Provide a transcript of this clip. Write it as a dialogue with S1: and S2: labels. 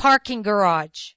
S1: parking garage.